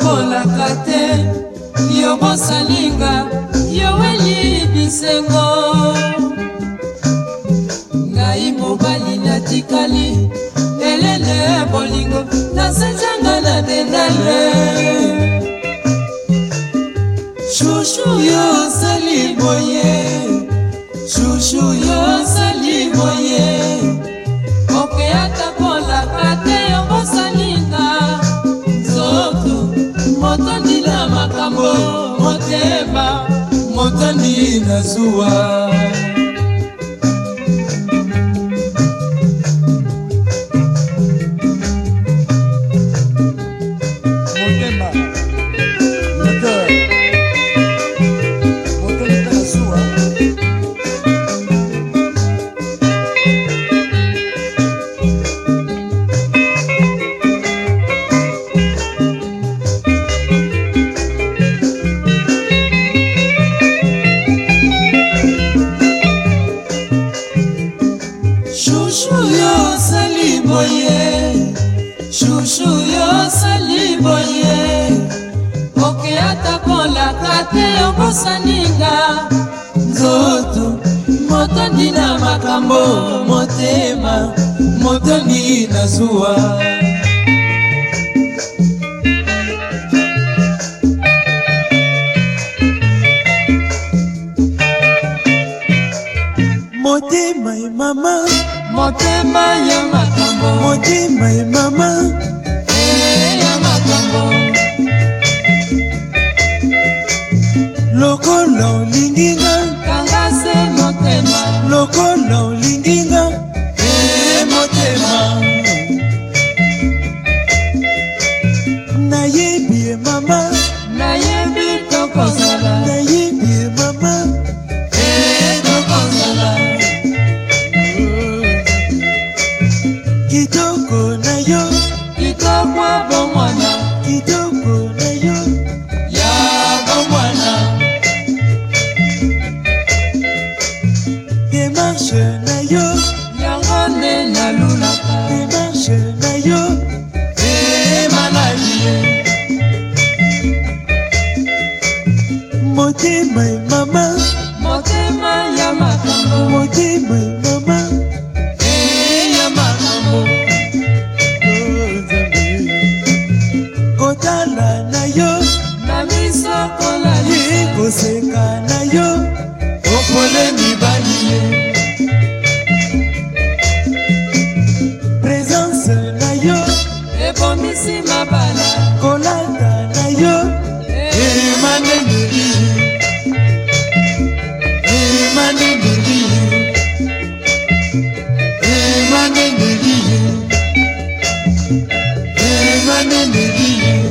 kolaka te yo bosalinga yoweli bisengo ngai mobali natikali elele bolingo nasenjanga na denale shushu yo osali boye shushu yosali boye okeyaka kolaka te yokosalinga nzoto motondi na makambo motema motondi na zuwa motema atakolaka te okosaninga nzoto motondi na makambo motema motondi na zuwa motema ye mama motema ye makambo motema ye mama Loco, no lindinga, kangase loco lo lindinga, summer running to you.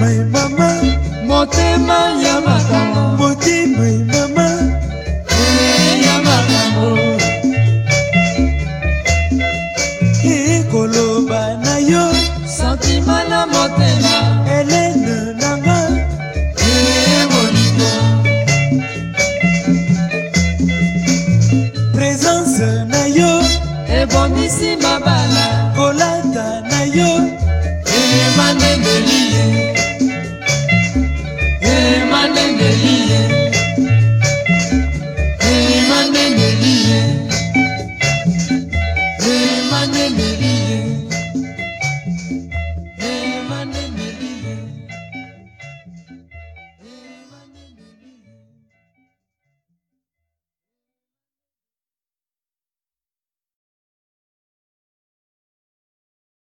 my mama motema ya makama